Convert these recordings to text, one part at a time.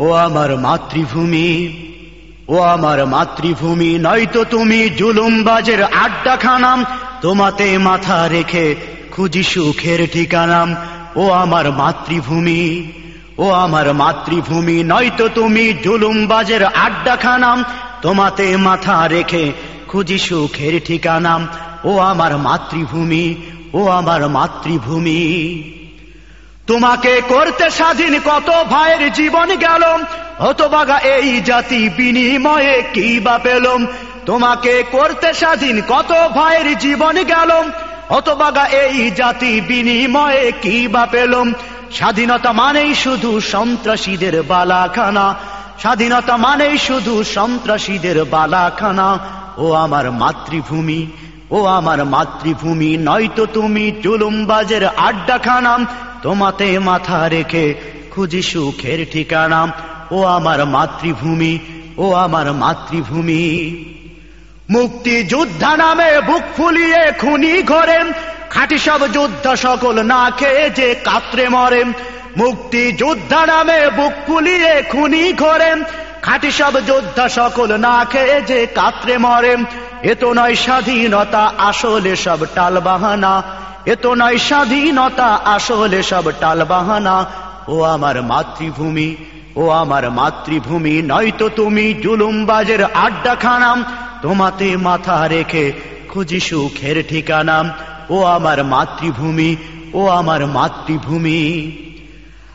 ও আমার মাতৃভূমি, ও আমার মাতৃভূমি, নয়তো তুমি জুলুমবাজের আড্ডা খানাম তোমাতে মাথা রেখে খুঁজি সুখের ঠিকানাম। ও আমার মাতৃভূমি, ও আমার মাতৃভূমি, নয়তো তুমি জুলুমবাজের আড্ডা খানাম তোমাতে মাথা রেখে খুঁজি সুখের ঠিকানাম। ও আমার মাতৃভূমি, ও আমার মাতৃভূমি। তোমাকে করতে স্বাধীন কত ভাইয়ের জীবন গেল? হতবাগা এই জাতি বিনিময়ে কি বা পেলম? তোমাকে করতে স্বাধীন কত ভাইয়ের জীবন গেল? হতবাগা এই জাতি বিনিময়ে কি বা পেলম? স্বাধীনতা মানেই শুধু সন্ত্রাসীদের বালাখানা। স্বাধীনতা মানেই শুধু সন্ত্রাসীদের বালাখানা। ও আমার মাতৃভূমি ও আমার মাতৃভূমি, নয়তো তুমি জুলুমবাজের আড্ডা খানাম তোমাতে মাথা রেখে খুঁজি সুখের ঠিকানা। ও আমার মাতৃভূমি, ও আমার মাতৃভূমি। মুক্তি যোদ্ধা নামে বুক ফুলিয়ে খুনি ঘরে। খাটি সব যোদ্ধা সকল না খেয়ে যে কাত্রে মরে। মুক্তি যোদ্ধা নামে বুক ফুলিয়ে খুনি ঘরে। খাটি সব যোদ্ধা সকল না খেয়ে যে কাত্রে মরে। এ তো নয় স্বাধীনতা, আসলে সব টাল বাহানা এ তো নয় স্বাধীনতা, আসলে সব টাল বাহানা ও আমার মাতৃভূমি, ও আমার মাতৃভূমি, নয়তো তুমি জুলুমবাজের আড্ডা খানাম তোমাতে মাথা রেখে খুঁজি সুখের ঠিকানাম ও আমার মাতৃভূমি, ও আমার মাতৃভূমি।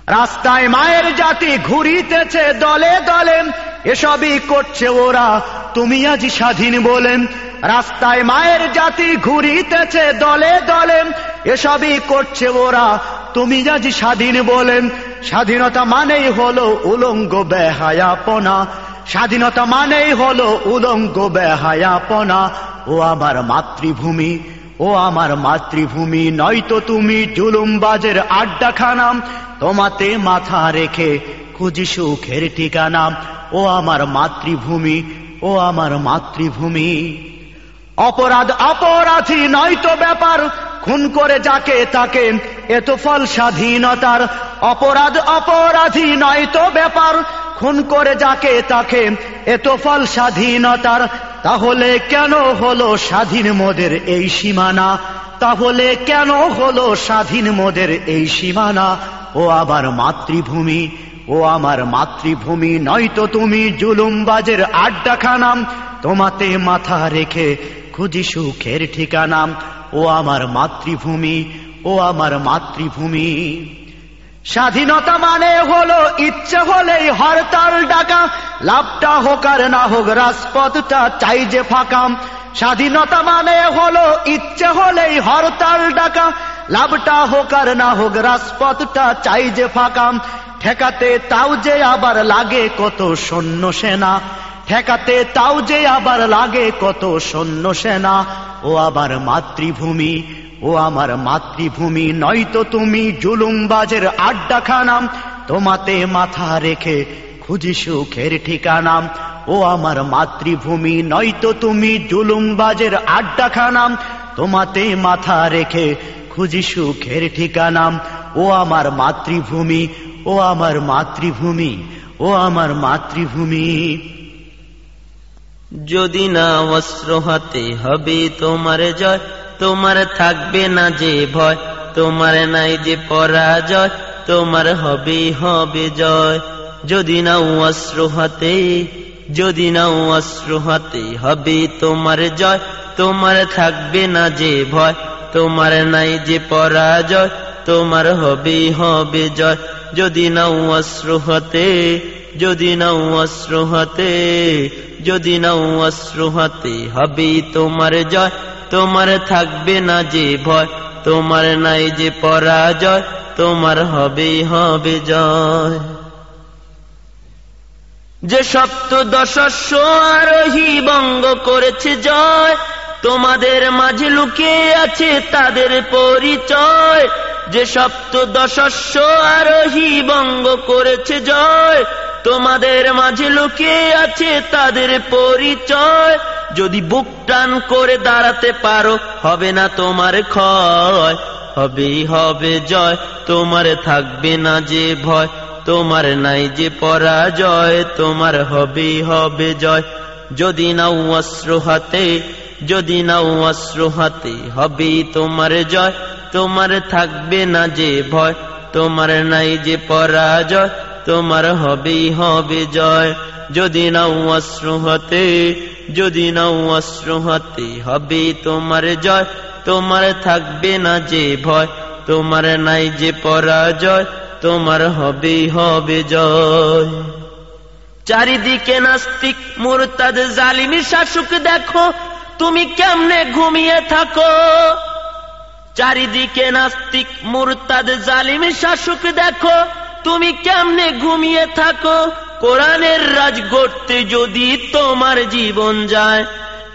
রাস্তায় মায়ের জাতি ঘুরিতেছে দলে দলে। এসবই করছে ওরা তুমি আজ স্বাধীন বলেন, রাস্তায় মায়ের জাতি ঘুরিতেছে দলে দলে, এসবই করছে ওরা, তুমি আজ স্বাধীন বলেন, স্বাধীনতা মানেই হলো উলঙ্গ বেহায়াপনা, স্বাধীনতা মানেই হলো উলঙ্গ বেহায়াপনা, ও আমার মাতৃভূমি, ও আমার মাতৃভূমি, নয়তো তুমি জুলুমবাজের আড্ডা খানাম তোমাতে মাথা রেখে খুঁজি সুখের ঠিকানা। ও আমার মাতৃভূমি, ও আমার মাতৃভূমি। অপরাধ অপরাধী নয়তো ব্যাপার, খুন করে যাকে তাকে এত ফল স্বাধীনতার। অপরাধ অপরাধী নয়তো ব্যাপার, খুন করে যাকে তাকে এত ফল স্বাধীনতার। তাহলে কেন হলো স্বাধীন মোদের এই সীমানা? তাহলে কেন হলো স্বাধীন মোদের এই সীমানা? ও আবার মাতৃভূমি ও আমার মাতৃভূমি নয়তো তুমি জুলুমবাজের আড্ডা খানাম তোমাতে মাথা রেখে খুঁজি সুখের ঠিকানাম ও আমার মাতৃভূমি, ও আমার মাতৃভূমি। স্বাধীনতা মানে হলো ইচ্ছে হলেই হরতাল ডাকা। লাভটা হোক আর না হোক রাজপথটা চাই যে ফাঁকাম স্বাধীনতা মানে হলো ইচ্ছে হলেই হরতাল ডাকা। লাভটা হোক আর না হোক রাজপথটা চাই যে ফাঁকাম ঠেকাতে তাও যে আবার লাগে কত সৈন্য সেনা। ঠেকাতে তাও যে আবার লাগে কত সৈন্য সেনা। ও আবার মাতৃভূমি, ও আমার মাতৃভূমি, নয়তো তুমি জুলুমবাজের আড্ডা খানাম তোমাতে মাথা রেখে খুঁজি সুখের ঠিকানাম ও আমার মাতৃভূমি, নয়তো তুমি জুলুমবাজের আড্ডা খানাম তোমাতে মাথা রেখে খুঁজি সুখের ঠিকানাম ও আমার মাতৃভূমি ও আমার মাতৃভূমি, ও আমার মাতৃভূমি। যদি না অস্ত্র হাতে হবে তোমার জয়, তোমার থাকবে না যে ভয়, তোমার নাই যে পরাজয়, তোমার হবে হবে জয়। যদি না অস্ত্র হাতে, যদি না অস্ত্র হাতে হবে তোমার জয়, তোমার থাকবে না যে ভয়, তোমার নাই যে পরাজয়, তোমার হবে হবে জয়। যদি নাও অস্ত্র হাতে যদি নাও অস্ত্র হাতে যদি নাও অস্ত্র হাতে হবে তোমার জয়। তোমার থাকবে না যে ভয়, তোমার নাই যে পরাজয়, তোমার হবে হবে জয়। যে সপ্তদশস্য আরোহী বঙ্গ করেছে জয়, তোমাদের মাঝে লুকিয়ে আছে তাদের পরিচয়। যে সপ্তদশস্য আরোহী বঙ্গ করেছে জয়, তোমাদের মাঝে লুকিয়ে আছে তাদের পরিচয়। যদি বুক টান করে দাঁড়াতে পারো, হবে না তোমার ক্ষয় হবে হবে জয়। তোমার থাকবে না যে ভয়, তোমার নাই যে পরাজয়, তোমার হবে হবে জয়। যদি নাও অস্ত্র হাতে, যদি নাও অস্ত্র হাতে হবে তোমার জয়। তোমার থাকবে না যে ভয়, তোমার নাই যে পরাজয়, তোমার হবেই হবে জয়। যদি নাও অশ্রু হতে, যদি নাও অশ্রু হতে হবে তোমার জয়। তোমার থাকবে না যে ভয়, তোমার নাই যে পরাজয়, তোমার হবে হবে জয়। চারিদিকে নাস্তিক, মুরতাদ, জালিমি, শাসক, দেখো, তুমি কেমনে ঘুমিয়ে থাকো? চারিদিকে নাস্তিক, মুরতাদ, জালিমি, শাসক, দেখো, তুমি কেমনে ঘুমিয়ে থাকো? কোরআনের রাজ গড়তে যদি তোমার জীবন যায়,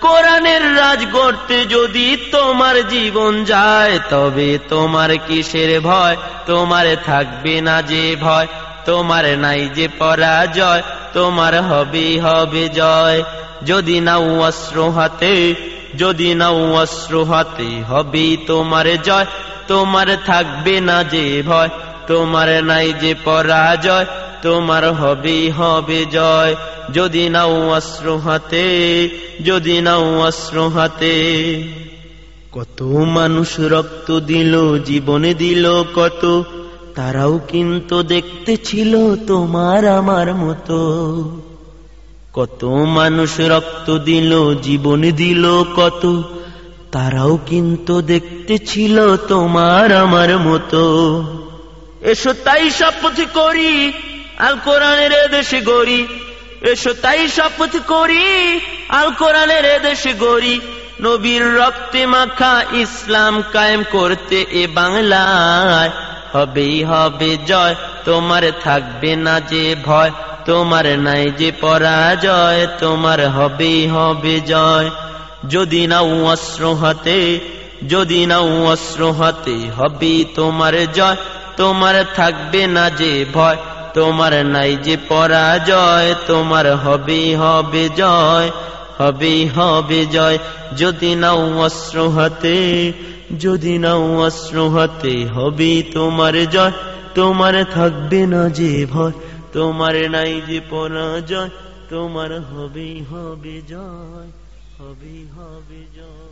কোরআনের রাজ গড়তে যদি তোমার জীবন যায়, তবে তোমার কিসের ভয়? তোমার থাকবে না যে ভয়, তোমার নাই যে পরাজয়, তোমার হবে হবে জয়। যদি নাও অস্ত্র হাতে যদি নাও অস্ত্র হাতে হবে তোমার জয়, তোমার থাকবে না যে ভয়, তোমার নাই যে পরাজয়, তোমার হবে হবে জয়। যদি নাও অস্ত্র হাতে যদি নাও অস্ত্র হাতে কত মানুষ রক্ত দিল, জীবনে দিল কত, তারাও কিন্তু দেখতে ছিল তোমার আমার মতো। কত মানুষ রক্ত দিল, জীবন দিল কত, তারাও কিন্তু দেখতে ছিল তোমার আমার মতো। এসো তাই শপথ করি, আল কোরআনের দেশে গড়ি। এসো তাই শপথ করি, আল কোরআনের দেশে গড়ি। নবীর রক্তে মাখা ইসলাম কায়েম করতে এ বাংলায়। হবেই হবে জয়, তোমার থাকবে না যে ভয়। তোমার নাই যে পরাজয়, তোমার হবেই হবে জয়। যদি নাও অস্ত্র হাতে, যদি নাও অস্ত্র হাতে হবে তোমার জয়। তোমার থাকবে না যে ভয়, তোমার নাই যে পরাজয়, তোমার হবেই হবে জয়, হবেই হবে জয়। যদি নাও অস্ত্র হাতে, যদি নাও অস্ত্র হাতে হবে তোমার জয়। তোমার থাকবে না যে ভয় তোমার নাই যে পরাজয় তোমার হবে হবে জয় হবে হবে জয়।